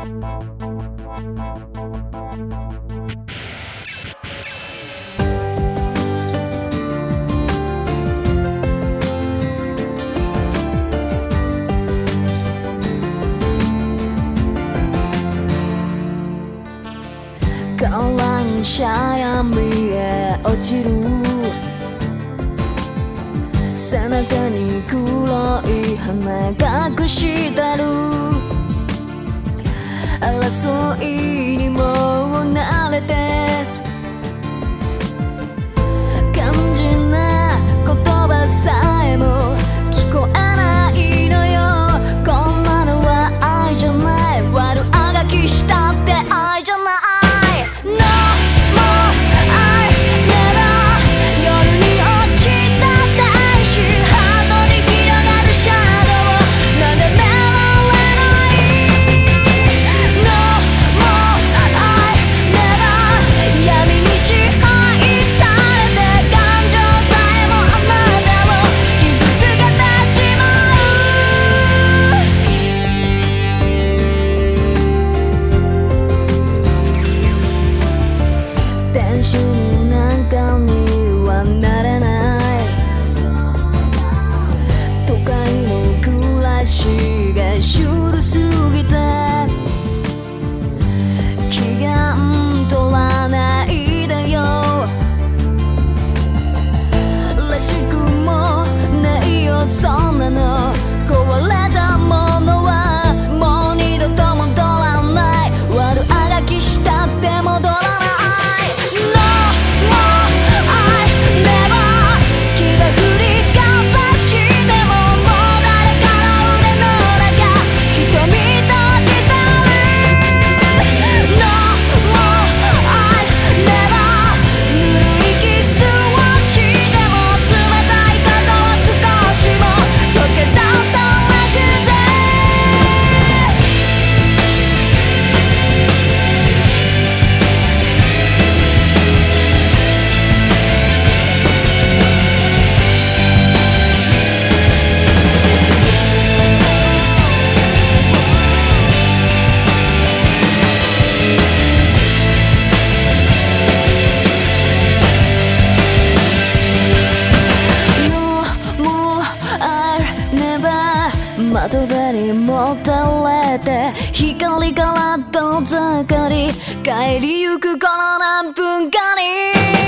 観覧車闇へ落ちる。背中に黒い花隠してる。争いにも慣れて。肝心な言葉さえも聞こえないのよ。こんなのは愛じゃない。悪あがきした。気が取らないでよ。らしくもないよそんなの。窓辺にもたれて光から遠ざかり帰りゆくこの何分かに。